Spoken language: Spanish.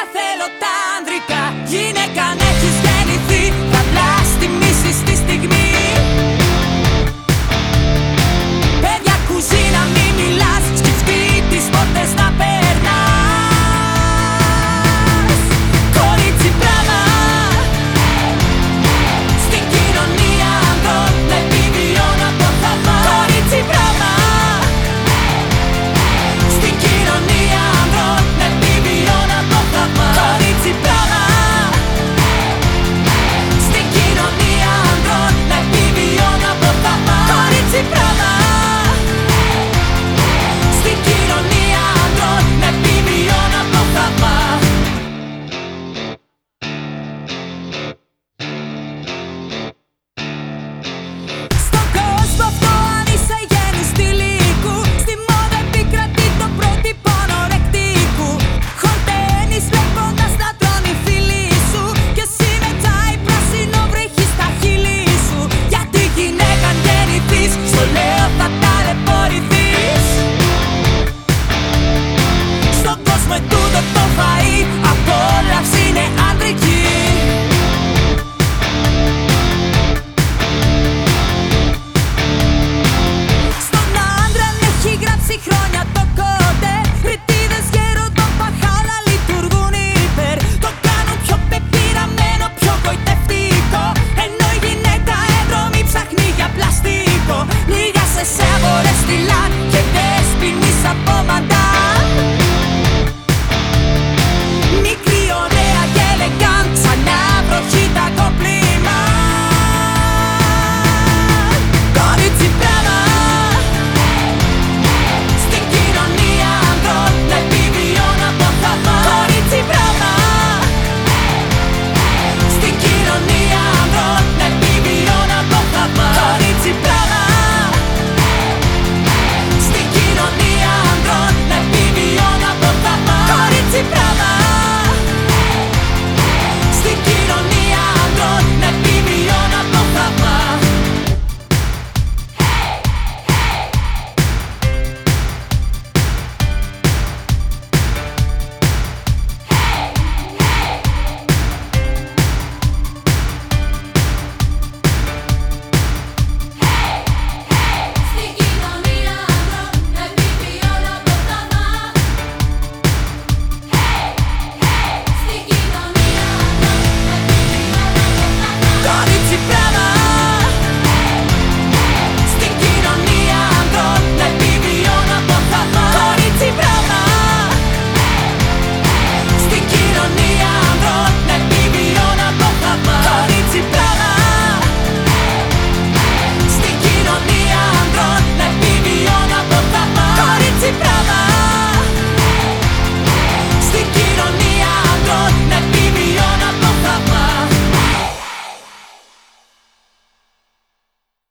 hacelo tal.